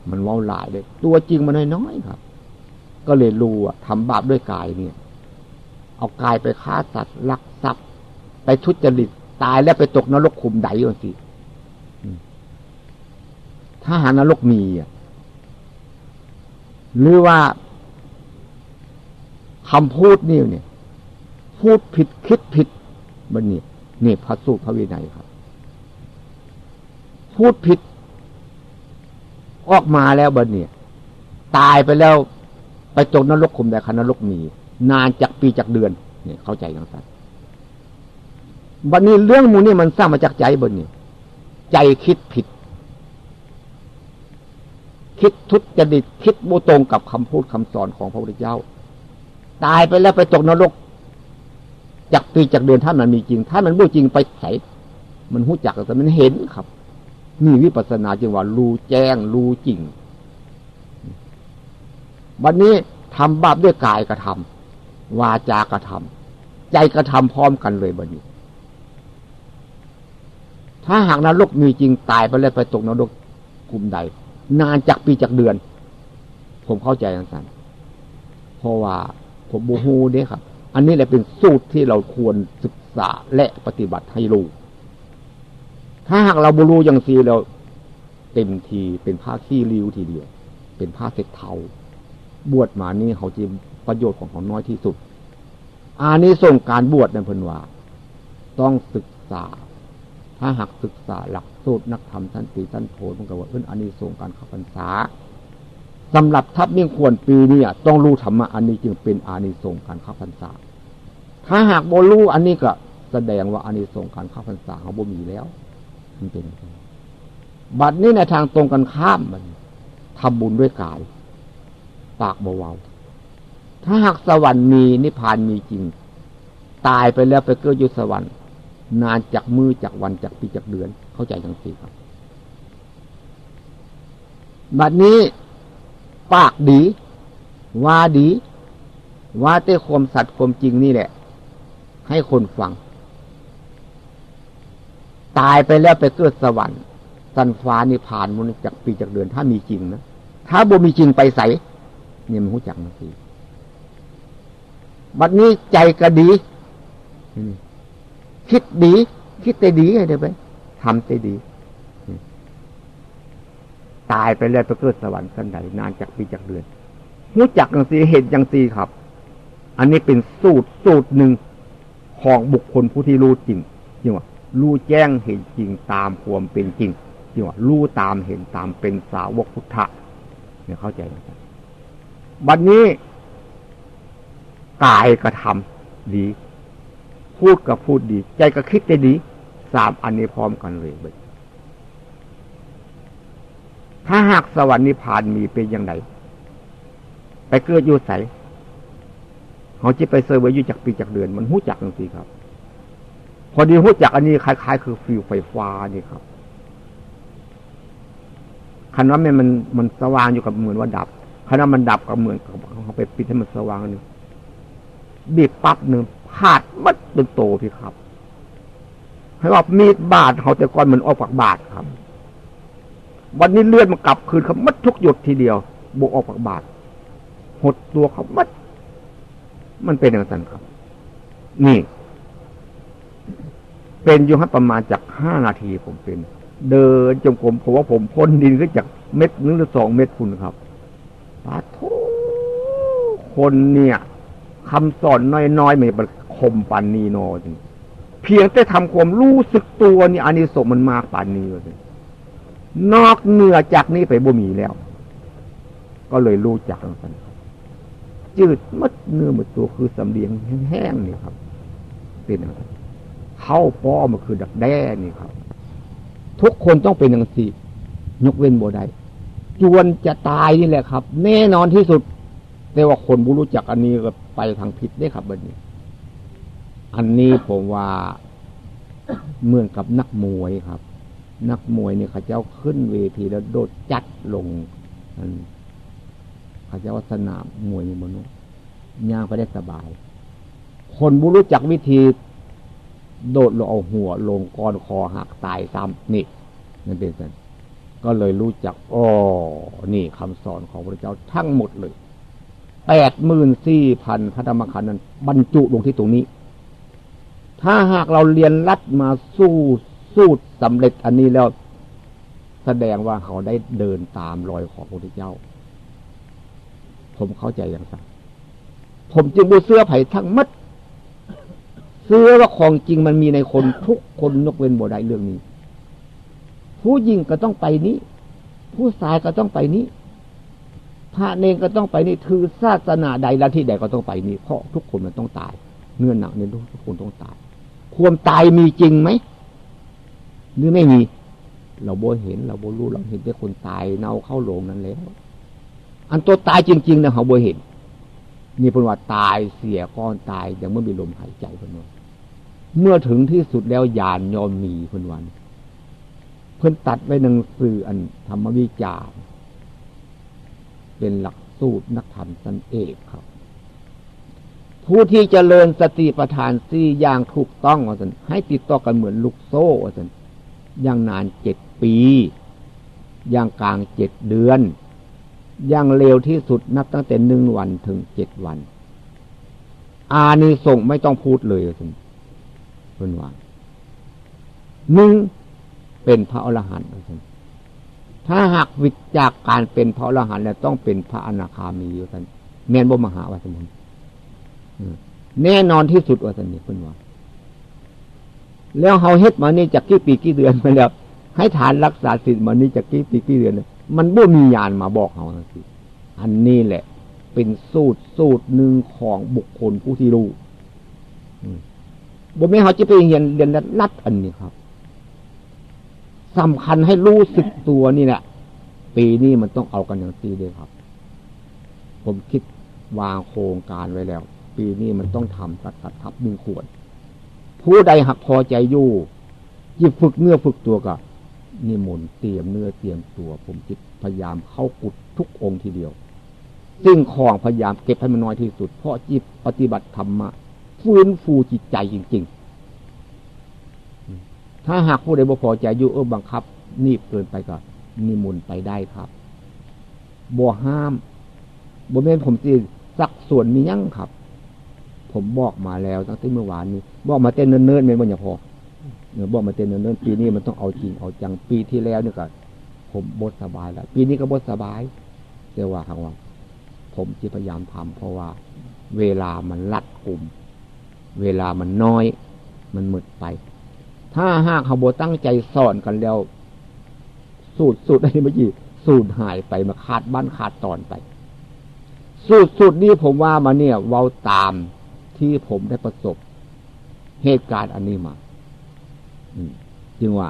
มันว่าหลายเลย ตัวจริงมันน้อยๆครับ ก็เลยรู้อะทำบาปด้วยกายเนี่ย เอากายไปฆ่าสัตว์ลักทรัพย์ ไปทุจริตตายแล้วไปตกนรกขุมใดก่อนสิถ้าหานรกมีอะหรือว่าคำพูดนี่เนี่ย พูดผิดคิดผิดบันนี่นี่พระสูตรพระวินัยครับ พูดผิด ออกมาแล้วบันเนี่ย ตายไปแล้ว ไปตกนรกขุมใดคันนรกมี นานจากปีจากเดือนเนี่ยเข้าใจอย่างไรบันนี้เรื่องมูนี่มันสร้างมาจากใจบนนี่ใจคิดผิด คิดทุจริตคิดโมตรงกับคำพูดคำสอนของพระพุทธเจ้า ตายไปแล้วไปตกนรกจากปีจากเดือนถ้ามันมีจริง ถ้ามันบูจริงไปใส่มันหู้จักแต่มันเห็นครับ มีวิปัสสนาจึงว่ารู้แจ้งรู้จริง วันนี้ทำบาปด้วยกายกระทำวาจากระทำใจกระทำพร้อมกันเลยบันนี้ ถ้าหากนรกมีจริงตายไปแล้วไปตกนรกกลุ่มใด นานจากปีจากเดือน ผมเข้าใจอย่างนั้นเพราะว่าผมบูฮูเนี่ยครับ อันนี้แหละเป็นสูตรที่เราควรศึกษาและปฏิบัติให้รู้ถ้าหากเราบูรู้อย่างซีเราเต็มทีเป็นผ้าขี้ริ้วทีเดียว เป็นผ้าเสร็จเทา บวชมานี่เขาจะประโยชน์ของเขาน้อยที่สุด อานี้ส่งการบวชนั่นพนวาต้องศึกษา ถ้าหากศึกษาหลักสูตรนักธรรมท่านตีท่านโพมันก็ว่าเอื้นอันนี้ทรงการขับพรรษาสำหรับทัพเมิ่งควรปีนี้ต้องรู้ธรรมะอันนี้จึงเป็นอานิสงส์การขับพรรษา ถ้าหากโบรู้อันนี้ก็แสดงว่าอานิสงส์การขับพรรษาเขาบ่มีแล้วมันเป็นบัดนี้ในทางตรงกันข้ามมันทำบุญด้วยกาย ปากเบาๆถ้าหากสวรรค์มีนิพพานมีจริง ตายไปแล้วไปเกิดอยู่สวรรค์ นานจากมือจากวันจากปีจากเดือน เข้าใจทั้งสี่ครับ บัดนี้ปากดี ว่าดี ว่าเต้ความสัตย์ความจริงนี่แหละ ให้คนฟัง ตายไปแล้วไปเกิดสวรรค์สันฟ้านี่ผ่านมันจากปีจากเดือนถ้ามีจริงนะถ้าบ่มีจริงไปใส เนี่ยมันหูจักมันสิบัดนี้ใจก็ดี คิดดี คิดแต่ดีไงเดี๋ยวไปทำแต่ดี ตายไปแล้วไปเกิดสวรรค์ขั้นใดนานจากปีจากเดือนรู้จักอย่างสีเห็นอย่างสีครับ อันนี้เป็นสูตรสูตรหนึ่งของบุคคลผู้ที่รู้จริงจริงว่ารู้แจ้งเห็นจริงตามความเป็นจริงจริงว่ารู้ตามเห็นตามเป็นสาวกพุทธะเนี่ยเข้าใจไหมบั บัดนนี้กายกระทำดี พูดกับพูดดี ใจก็คิดได้ดี สามอันนี้พร้อมกันเลยถ้าหากสวรรค์นิพพานมีเป็นอย่างไรไปเกิดอยู่ใสเขาจะไปเซอร์ไว้อยู่จากปีจากเดือน มันหู้จักจริงๆครับ พอดีหู้จักอันนี้คล้าย ๆ คือฟิวไฟฟ้านี่ครับคันว่ามันมันมันสว่างอยู่กับเหมือนว่าดับ ขณะมันดับก็เหมือนเขาไปปิดให้มันสว่างนึงบีบปั๊บหนึ่งพาดมัดเป็นโตพี่ครับให้ว่ามีดบาดเขาแต่ก่อนเหมันออกปากบาดครับ วันนี้เลือดมันกลับคืนเขามัดทุกหยดทีเดียวบวกออกปากบาดหดตัวเขามัด มันเป็นอย่างนั้นครับ นี่ เป็นอยู่ให้ประมาณจากห้านาทีผมเป็น เดินจงกรมเพราะว่าผมพ้นดินขึ้นจากเม็ดนึงหรือสองเม็ดคุณครับ ปาทุคนเนี่ยคำสอนน้อยๆไม่บรคมปันนีโนจริงเพียงแต่ทำความรู้สึกตัวนี่อันนี้สมมันมากปันนี้เลยนอกเหนือจากนี้ไปบ่มีแล้ว ก็เลยรู้จักกันจืดมัดเนื้อหมดตัวคือสำเลียงแห้งๆนี่ครับ เป็นอะไรเข้าป้อมาคือดักแด้นี่ครับ ทุกคนต้องเป็นอย่างสี่ยกเว้นโบได้ จวนจะตายนี่แหละครับ แน่นอนที่สุดแต่ว่าคนบุรู้จักอันนี้ก็ไปทางผิดได้ครับบันนี้ อันนี้ผมว่าเหมือนกับนักมวยครับ นักมวยเนี่ยเขาเจ้าขึ้นเวทีแล้วโดดจัดลงเขาเจ้าสนามมวยมนุษย์ย่างไปได้สบาย คนบุรู้จักวิธี โดดลงเอาหัวลงก้อนคอหักตายซ้ำนี่นั่นเป็นสัน ก็เลยรู้จักอ๋อนี่คำสอนของพระเจ้าทั้งหมดเลยแปดหมื่นสี่พันพระธรรมขันธ์นั้น บรรจุลงที่ตรงนี้ ถ้าหากเราเรียนรัดมาสู้สู้สำเร็จอันนี้แล้ว แสดงว่าเขาได้เดินตามรอยของพระพุทธเจ้า ผมเข้าใจอย่างไรผมจึงบูเสื้อไผ่ทั้งมัดเสื้อว่าของจริงมันมีในคนทุกคนนกเว้นบ่ได้เรื่องนี้ ผู้หญิงก็ต้องไปนี้ ผู้ชายก็ต้องไปนี้ พระเนงก็ต้องไปนี่ถือศาสนาใดละที่ใดก็ต้องไปนี่เพราะทุกคนมันต้องตายเงื่อหนักเนี่ยทุกคนต้องตาย ความตายมีจริงไหมหรือไม่มี เราโบเห็น เราโบรู้เราเห็นแต่คนตายเน่าเข้าโลงนั้นแล้ว อันตัวตายจริงๆนะเขาโบเห็นนี่เป็นว่าตายเสียก้อนตายยังไม่มีลมหายใจคนนั้นเมื่อถึงที่สุดแล้วยานยอมมีคนวัน พิ่นตัดไว้หนังสืออันธรรมวิจารเป็นหลักสูตรนักธรรมสันเอกครับ ผู้ที่จเจริญสติปัฏฐานสี่อย่างถูกต้องว่าสันให้ติดต่อกันเหมือนลูกโซ่ว่าสันอย่างนานเจ็ดปี อย่างกลางเจ็ดเดือน อย่างเร็วที่สุดนับตั้งแต่หนึ่งวันถึงเจ็ดวัน อานิสงไม่ต้องพูดเลยสิเพื่อนว่าหนึ่ง เป็นพระอรหันต์ถ้าหากวิจากการเป็นพระอรหันต์แล้วต้องเป็นพระอนาคามีอยู่ท่านแม่นบ่มหาวัสมุนแน่นอนที่สุดว่าสันนี่เพื่อนว่าแล้วเฮาเฮ็ดมานี่จากกี่ปีกี่เดือนมาแล้วให้ฐานรักษาศีลมานี่จากกี่ปีกี่เดือนมันบ่มีญาณมาบอกเขาสิอันนี้แหละ เป็นสูตรสูตรหนึ่งของบุคคลผู้ที่รู้บ่ไม่เขาจะไปเรียนเรียนนัดอันนี้ครับ สำคัญให้รู้สึกตัวนี่แหละปีนี้มันต้องเอากันอย่างตีเลยครับ ผมคิดวางโครงการไว้แล้ว ปีนี้มันต้องทำตัดตัดทับหนึ่งขวดผู้ใดหักพอใจอยู่ยิ่ฝึกเนื้อฝึกตัวก็นิมนต์เตรียมเนื้อเตรียมตัว ผมจิตพยายามเข้ากุดทุกองค์ทีเดียวซึ่งของพยายามเก็บให้มันน้อยที่สุด เพราะจิตปฏิบัติธรรมะฟื้นฟูจิตใจจริง ๆ ถ้าหากผู้ใดบ่พอใจอยู่เออบังคับ นี่เกินไปก็นิมนต์ไปได้ครับบ่ห้ามบ่เม่นผมจีสักส่วนมียั่งครับ ผมบอกมาแล้วตั้งแต่เมื่อวานนี้ บอกมาเต้นเนิ่นๆไม่บ่อย่าพอเนื้อบอกมาเต้นเนิ่นปีนี้มันต้องเอาจริงเอาจังปีที่แล้วเนี่ยก็ผมบดสบายแล้วปีนี้ก็บดสบายเรียกว่าคำว่า ผมจะพยายามทำเพราะว่า เวลามันลัดกลุ่ม เวลามันน้อย มันหมดไป ถ้าหากเขาโบตั้งใจสอนกันแล้ว สูตรสูตรอะไรเมื่อกี้สูตรหายไปมาขาดบ้านขาดตอนไป สูตรสูตรนี้ผมว่ามาเนี่ยเว้าตามที่ผมได้ประสบ เหตุการณ์อันนี้มาจึงว่า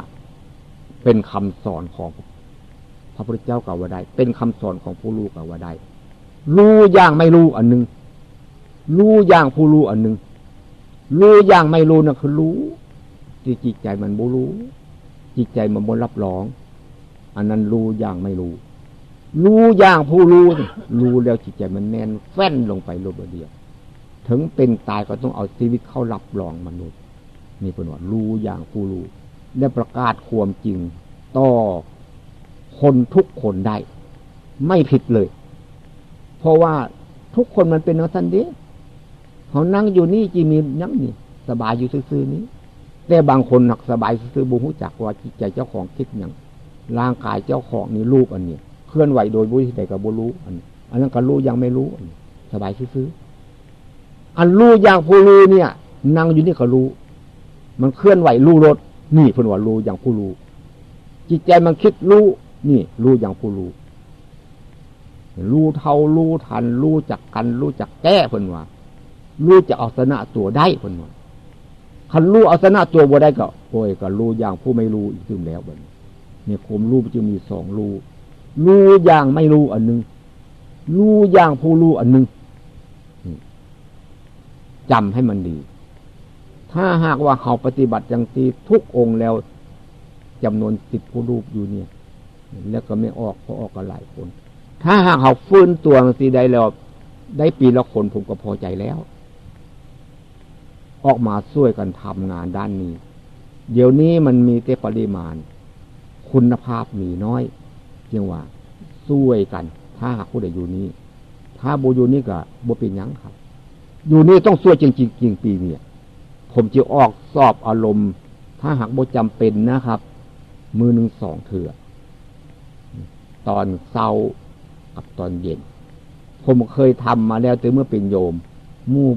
เป็นคำสอนของพระพุทธเจ้ากับว่าได้ เป็นคำสอนของผู้รู้กับว่าได้ รู้อย่างไม่รู้อันหนึ่งรู้อย่างผู้รู้อันหนึ่งรู้อย่างไม่รู้นั่นคือรู้ ที่จิตใจมันบูรู้ จิตใจมันบนรับรอง อันนั้นรู้อย่างไม่รู้ รู้อย่างผู้รู้รู้แล้วจิตใจมันแน่นแฟ้นลงไปลงเดียว ถึงเป็นตายก็ต้องเอาชีวิตเข้ารับรองมนุษย์นี่เป็นว่ารู้อย่างผู้รู้ และประกาศความจริงต่อคนทุกคนได้ ไม่ผิดเลย เพราะว่าทุกคนมันเป็นนักสันเดีเขานั่งอยู่นี่จีมีนั่งนี่ สบายอยู่ซื่อๆนี้ แต่บางคนหนักสบายซื่อบุหุจักว่าจิตใจเจ้าของคิดอย่างร่างกายเจ้าของนี่รูปอันนี้เคลื่อนไหวโดยบุญใดกับบุรู้อันอันนั้นก็รู้ยังไม่รู้อันสบายซื่ออันรู้อย่างผู้รู้เนี่ยนั่งอยู่นี่ก็รู้ มันเคลื่อนไหวรู้รถนี่เพิ่นว่ารู้อย่างผู้รู้จิตใจมันคิดรู้นี่ รู้อย่างผู้รู้รู้เท่ารู้ทัน รู้จักกัน รู้จักแก้เพิ่นว่ารู้จะเอาชนะตัวได้เพิ่นว่า คันรู้เอาชนะตัวบ่ได้ก็โอ้ยก็รู้อย่างผู้ไม่รู้อีกซึมแล้วบัดเนี่ยผมรู้จึงมีสองรู้รู้อย่างไม่รู้อันหนึ่งรู้อย่างผู้รู้อันหนึ่งจำให้มันดี ถ้าหากว่าเขาปฏิบัติอย่างตีทุกองค์แล้วจำนวนสิบผู้รูปอยู่เนี่ย แล้วก็ไม่ออกเพราะออกกันหลายคน ถ้าหากเขาฟื้นตัวสีได้แล้ว ได้ปีละคนผมก็พอใจแล้ว ออกมาช่วยกันทำงานด้านนี้ เดี๋ยวนี้มันมีแต่ปริมาณ คุณภาพมีน้อยเพียงว่าช่วยกัน ถ้าหากผู้ใดอยู่นี้ ถ้าโบอยู่นี่ก็โบเป็นยังครับ อยู่นี่ต้องช่วยจริงจริงปีเนี่ยผมจะออกสอบอารมณ์ ถ้าหากบ่จำเป็นนะครับ มือหนึ่งสองเถื่อตอนเศร้ากับตอนเย็น ผมเคยทำมาแล้วแต่เมื่อเป็นโยมมู่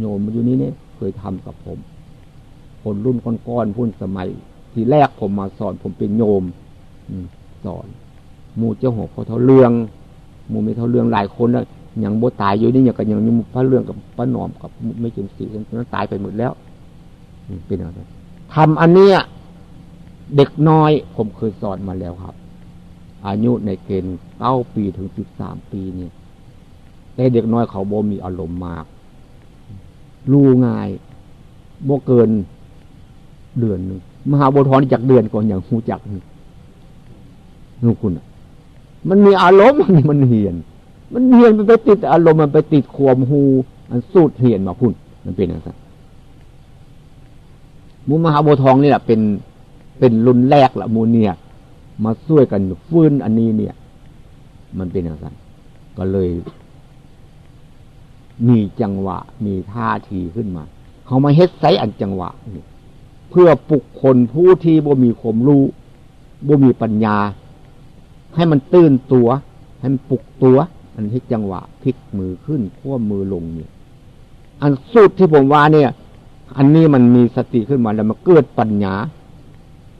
โยมอยู่นี้เนี่ย เคยทำกับผม คนรุ่นก้อนๆพุ่นสมัย ทีแรกผมมาสอน ผมเป็นโยมสอนมูเจ้าหัวเขาเท่าเรื่องมูไม่เท่าเรื่องหลายคนแล้วยังโบตายอยู่นี่อย่างกับอยังพระเรื่องกับพระนอมกับไม่จึงสีนั้นตายไปหมดแล้วเป็นอะไรทำอันเนี้ยเด็กน้อยผมเคยสอนมาแล้วครับ อายุในเกณฑ์เก้าปีถึงสิบสามปีเนี่ยแต่เด็กน้อยเขาโบมีอารมณ์มาก รู้ง่ายโบเกินเดือนหนึ่งมหาบุทรจากเดือนก่อนอย่างหูจักนูคุณมันมีอารมณ์มันมันเหียน มันเหียนมันไปติดอารมณ์มันไปติดความหูมันสูดเหียนมาพุ่น มันเป็นอย่างไรมูมหาโบทองนี่แหละเป็นเป็นรุ่นแรกละมูเนี่ย มาช่วยกันฟื้นอันนี้เนี่ย มันเป็นอย่างไรก็เลย มีจังหวะ มีท่าทีขึ้นมาเขามาเฮ็ดไซอันจังหวะนี่เพื่อปลุกคนผู้ที่บ่มีความรู้บ่มีปัญญา ให้มันตื่นตัว ให้มันปลุกตัวอันที่จังหวะพลิกมือขึ้นขั้วมือลงเนี่ยอันสุดที่ผมว่าเนี่ย อันนี้มันมีสติขึ้นมาแล้วมันเกิดปัญญา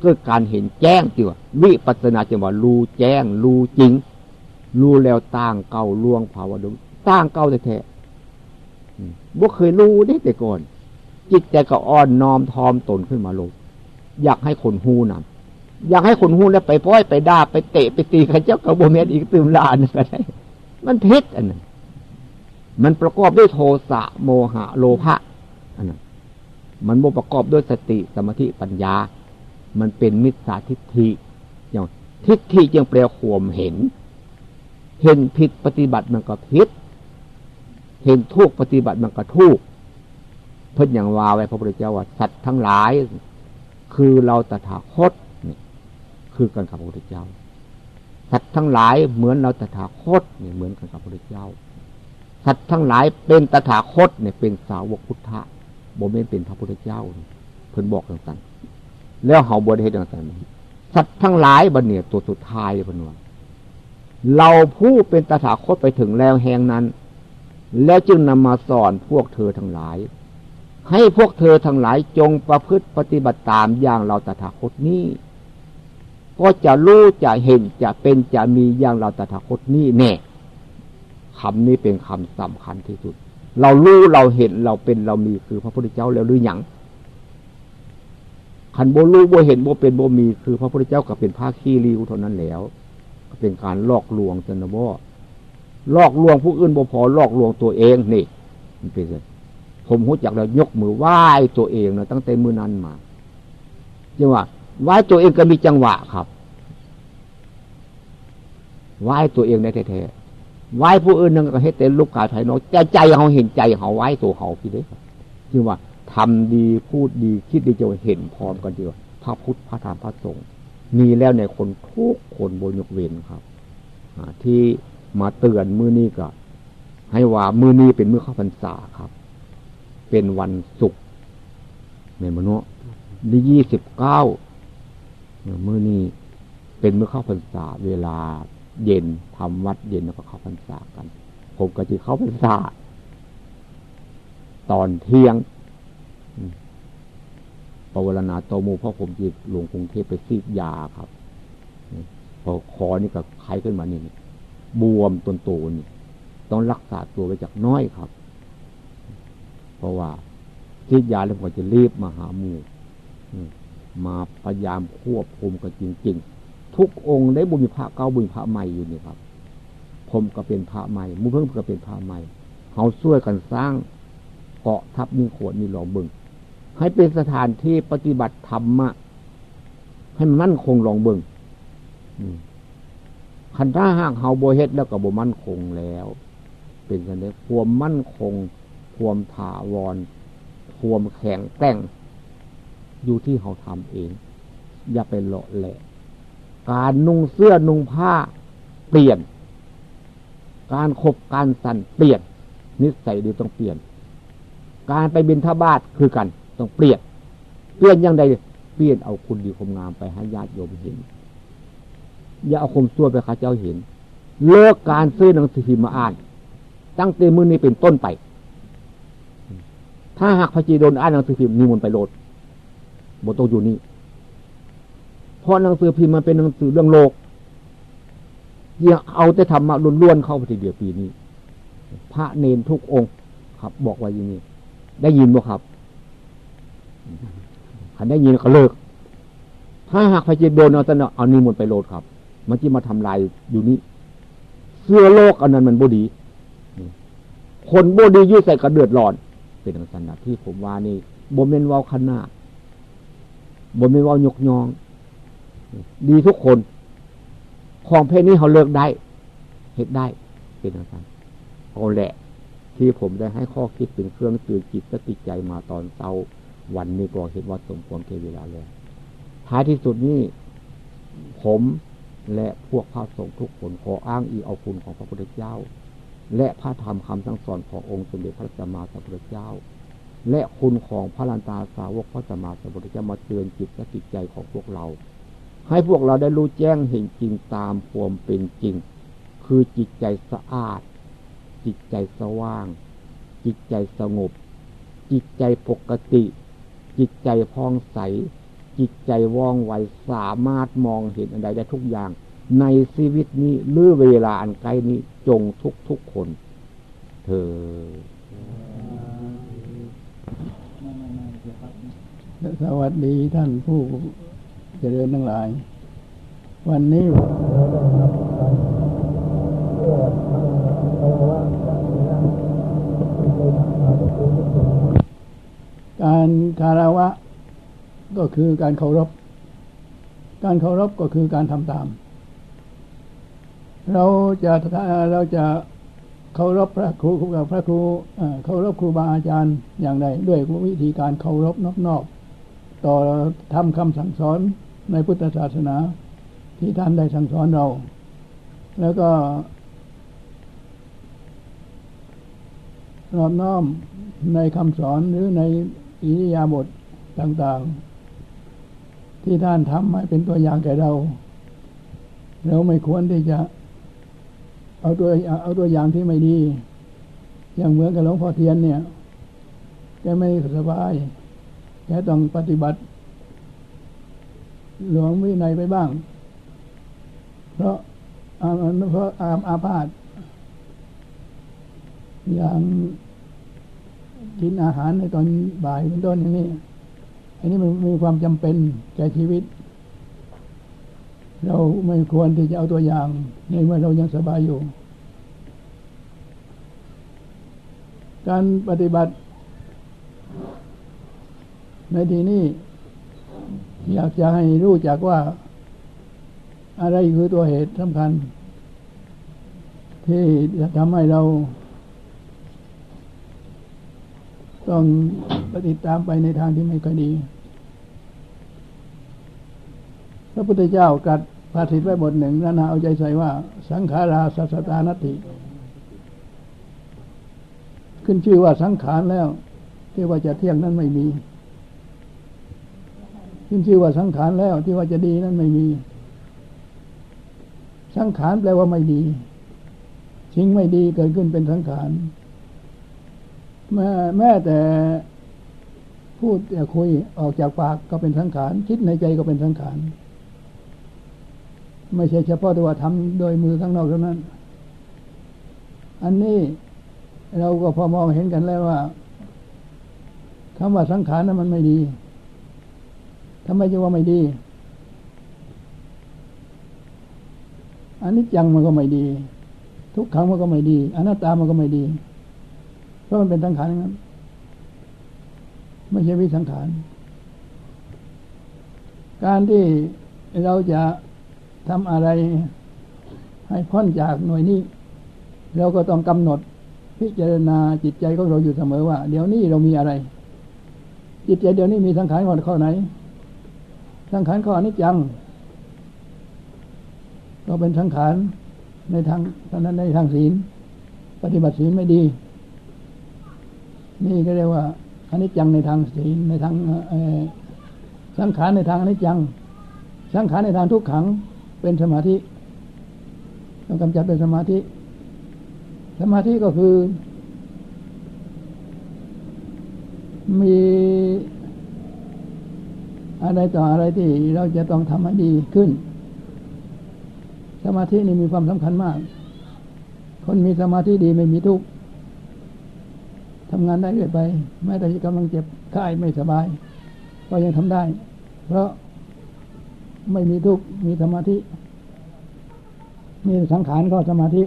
เกิดการเห็นแจ้งจิว่าวิปัสนาจิว่ารู้แจ้ง รู้จริง รู้แล้วตั้งเก่าล่วงภาวะดตั้งเก่าแท้ บ่เคยรู้ได้แต่ก่อน จิตใจก็อ่อนน้อมทอมตนขึ้นมาลงอยากให้คนหูนำอยากให้คนหูแล้วไปพ้อยไปด่าไปเตะไปตีข้าเจ้ากระโบเมตอีกตื่มลานก็ได้มันเพชรอันนั้นมันประกอบด้วยโทสะโมหะโลภะอันนั้นมันบ่ประกอบด้วยสติสมาธิปัญญา มันเป็นมิจฉาทิฏฐิอย่างทิฏฐิจึงแปลข่มเห็น เห็นผิดปฏิบัติมันก็ผิด เห็นทุกปฏิบัติมันก็ทุกเพิ่นอย่างว่าไว้พระพุทธเจ้าว่าสัตว์ทั้งหลาย คือเราตถาคตนี่คือกันกับพระพุทธเจ้า สัตว์ทั้งหลายเหมือนเราตถาคตนี่เหมือนกันกับพระพุทธเจ้า สัตว์ทั้งหลายเป็นตถาคตเนี่ยเป็นสาวกพุทธะบ่เม่นเป็นพระพุทธเจ้าเพิ่นบอกต่างๆแล้วเขาบวชเหตุต่างๆสัตว์ทั้งหลายบันเนี่ยตัวสุดท้ายเพิ่นว่าเราผู้เป็นตถาคตไปถึงแล้วแห่งนั้น แล้วจึงนำมาสอนพวกเธอทั้งหลาย ให้พวกเธอทั้งหลายจงประพฤติปฏิบัติตามอย่างเราตถาคตนี้ก็จะรู้จะเห็นจะเป็นจะมีอย่างเราตถาคตนี้แน่คำนี้เป็นคำสำคัญที่สุด เรารู้เราเห็นเราเป็นเรามีคือพระพุทธเจ้าแล้วหรือยังขันโบรู้โบเห็นโบเป็นโบมี คือพระพุทธเจ้าก็เป็นผ้าขี้ริ้วเท่านั้นแล้ว ก็เป็นการลอกลวงจนบ่ ลอกลวงผู้อื่นบ่พอลอกลวงตัวเองนี่มันเป็นไงผมหูจักแล้วยกมือไหว้ตัวเองนะตั้งแต่มือนั้นมาจังหวะไหว้ตัวเองก็มีจังหวะครับไหว้ตัวเองได้แท้ๆไหว้ผู้อื่นนึงก็เฮ็ดแต่ลูกกาไทยน้อกใจใจเขาเห็นใจเขาไหว้ตัวเขาพี่เด้คือว่าทำดีพูดดีคิดดีจะเห็นพร้อมกันเดียวพระพุทธพระธรรมพระสงฆ์มีแล้วในคนทุกคนบนยกเว้นครับที่ มาเตือนมือนี้ก็ ให้ว่ามือนี้เป็นมือเข้าพรรษาครับ เป็นวันศุกร์เมนมโนที่ยี่สิบเก้ามือนี้เป็นมือเข้าพรรษา เวลาเย็นทำวัดเย็นแล้วก็เข้าพรรษากัน ผมก็จะเข้าพรรษา ตอนเที่ยงปวารณาโตมูเพราะผมจะลงกรุงเทพไปซีดยาครับพอคอนี่ก็ไข้ขึ้นมานี่ บวมตนโตนี่ต้องรักษาตัวไปจากน้อยครับ เพราะว่าซีดยาแล้วผมจะรีบมาหาหมู่มาพยายามควบคุมกันจริงๆ ทุกองค์ได้บุญพระเก้าบุญพระใหม่อยู่นี่ครับ ผมก็เป็นพระใหม่มูเพิ่งก็เป็นพระใหม่เขาช่วยกันสร้างเกาะทับมีโขดมีหลอมบึง ให้เป็นสถานที่ปฏิบัติธรรมะให้มันมั่นคงลองเบิ่ง คันถ้าหากเฮาโบเฮ็ดแล้วก็บ่มั่นคงแล้ว เป็นสันเดความมั่นคง ความถาวร ความแข็งแกร่ง อยู่ที่เฮาทำเอง อย่าไปเลาะแหละ การนุ่งเสื้อนุ่งผ้าเปลี่ยน การคบการสั่นเปลี่ยน นิสัยดีต้องเปลี่ยน การไปบินทบาทคือกัน ต้องเปลี่ยน เปลี่ยนยังไงเปลี่ยนเอาคุณดีคมงามไปให้ญาติโยมเห็น อย่าเอาคมซั่วไปข้าเจ้าเห็น เลิกการซื้อหนังสือพิมพ์มาอ่าน ตั้งแต่มือนี้เป็นต้นไป ถ้าหากพระจีโดนอ่านหนังสือพิมพ์นิมนต์ไปโลดบทต้องอยู่นี่เพราะหนังสือพิมพ์มันเป็นหนังสือเรื่องโลกยังเอาแต่ทำมาล้วนๆเข้าไปทีเดียวปีนี้ พระเนนทุกองค์ ครับ บอกไว่าอย่างนี้ ได้ยินบ่ครับขันได้ยินก็เลิก ถ้าหากพระจิตโดนเอาตนเอานิมนต์ไปโลดครับ มันที่มาทำลายอยู่นี้เสื้อโลกอันนั้นมันบดี คนบดียุ่ยใส่กระเดือดร้อน เป็นลักษณะที่ผมว่านี่บ่เมนวาขนาดบ่เมนวายกยอง ดีทุกคน ของเพศนี้เขาเลิกได้เหตุได้ เป็นลักษณะเอาแหละ ที่ผมได้ให้ข้อคิดเป็นเครื่องตือนจิตสติใจมาตอนเช้าวันนี้ก็เห็นว่าสมควรเกเวลาแล้วท้ายที่สุดนี้ผม และพวกพระสงฆ์ทุกคนขออ้างอีเอาคุณของพระพุทธเจ้า และพระธรรมคำสั่งสอนขององค์สมเด็จพระสัมมาสัมพุทธเจ้า และคุณของพระลันตาสาวกพระสัมมาสัมพุทธเจ้ามาเตือนจิตและจิตใจของพวกเรา ให้พวกเราได้รู้แจ้งเห็นจริงตามความเป็นจริง คือจิตใจสะอาด จิตใจสว่าง จิตใจสงบ จิตใจปกติ จิตใจพองใส จิตใจว่องไวสามารถมองเห็นอะไรได้ทุกอย่าง ในชีวิตนี้หรือเวลาอันใกล้นี้จงทุกทุกคน เธอสวัสดีท่านผู้เจริญทั้งหลาย วันนี้การคารวะ ก็คือการเคารพ การเคารพก็คือการทำตาม เราจะเราจะเคารพพระครูกับพระครูเคารพครูบาอาจารย์อย่างไรด้วยวิธีการเคารพนอกๆต่อทำคำสั่งสอนในพุทธศาสนา ที่ท่านได้สั่งสอนเรา แล้วก็รอบน้อมในคำสอนหรือในอิริยาบถต่างๆ ที่ท่านทำให้เป็นตัวอย่างแก่เรา เราไม่ควรที่จะ เอาตัวเอาตัวอย่างที่ไม่ดี อย่างเหมือนกับหลวงพ่อเทียนเนี่ยแกไม่สบายแกต้องปฏิบัติ หลวงวินัยไปบ้าง เพราะเพราะอาอาพาธอย่างกินอาหารในตอนบ่ายเป็นต้นอย่างนี้ อันนี้มันมีความจำเป็นแก่ชีวิต เราไม่ควรที่จะเอาตัวอย่าง ในเมื่อเรายังสบายอยู่ การปฏิบัติ ในที่นี้อยากจะให้รู้จักว่า อะไรคือตัวเหตุสำคัญ ที่จะทำให้เรา ต้องปฏิตามไปในทางที่ไม่ค่อยดี พระพุทธเจ้ากัดภาษิตไว้บทหนึ่งนานเอาใจใส่ว่า สังขาราสัสตานติ ขึ้นชื่อว่าสังขารแล้วที่ว่าจะเที่ยงนั้นไม่มี ขึ้นชื่อว่าสังขารแล้วที่ว่าจะดีนั้นไม่มี สังขารแปลว่าไม่ดีสิ่งไม่ดีเกิดขึ้นเป็นสังขารแม้แม้แต่พูดคุยออกจากปากก็เป็นสังขาร คิดในใจก็เป็นสังขาร ไม่ใช่เฉพาะตัวทำโดยมือข้างนอกเท่านั้น อันนี้เราก็พอมองเห็นกันแล้วว่าคำว่าสังขารนั้นมันไม่ดีทำไมจะว่าไม่ดี อันนี้จังมันก็ไม่ดี ทุกขังมันก็ไม่ดีอนัตตามันก็ไม่ดี เพราะมันเป็นสังขารนั้น ไม่ใช่วิสังขาร การที่เราจะ ทำอะไรให้พ้นจากหน่วยนี้เราก็ต้องกำหนดพิจารณาจิตใจของเราอยู่เสมอว่า เดี๋ยวนี้เรามีอะไร จิตใจเดี๋ยวนี้มีสังขารข้อไหน สังขารข้อนี้จังก็เป็นสังขารในทางตอนนั้นในทางศีล ปฏิบัติศีลไม่ดี นี่ก็เรียกว่าอันนี้จังในทางศีลในทางสังขารในทางอนิจจัง สังขารในทางทุกขัง เป็นสมาธิต้องกำจัดเป็นสมาธิ สมาธิก็คือ มีอะไรต่ออะไรที่เราจะต้องทำให้ดีขึ้น สมาธินี่มีความสำคัญมาก คนมีสมาธิดีไม่มีทุกข์ทำงานได้เรื่อยไป แม้แต่กำลังเจ็บไข้ไม่สบาย ก็ยังทำได้ เพราะ ไม่มีทุกข์มีสมาธิ มีสังขารก็สมาธิ